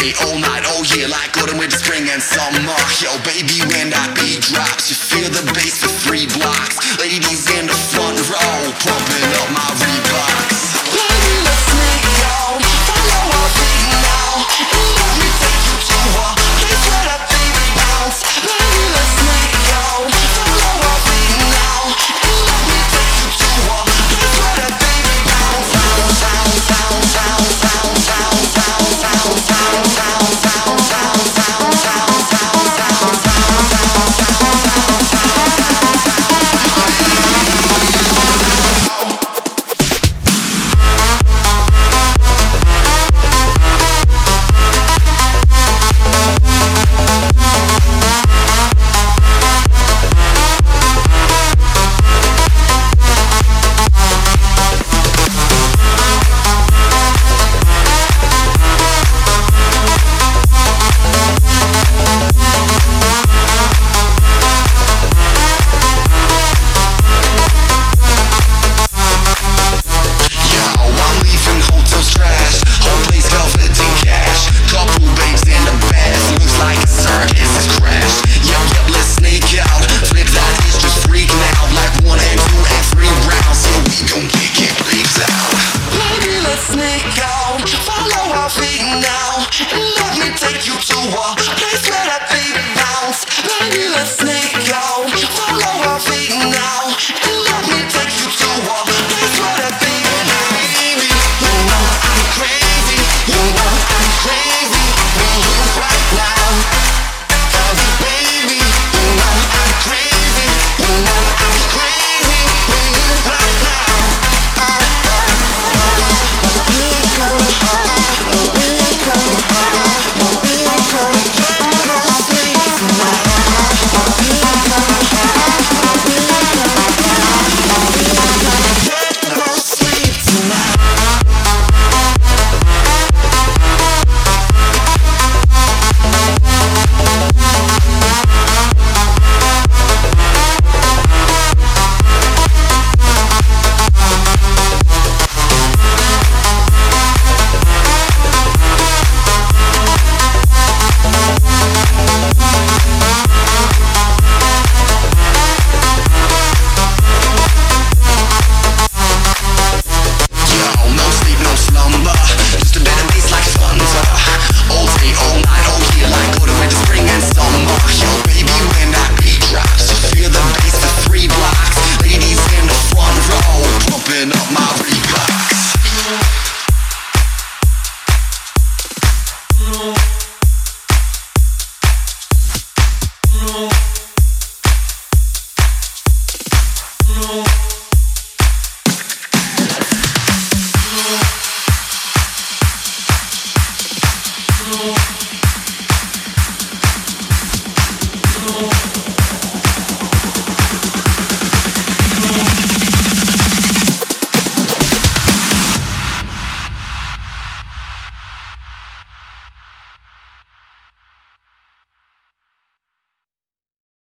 stay all night, all year, like autumn, winter, spring, and summer. Yo, baby, when I be you to walk.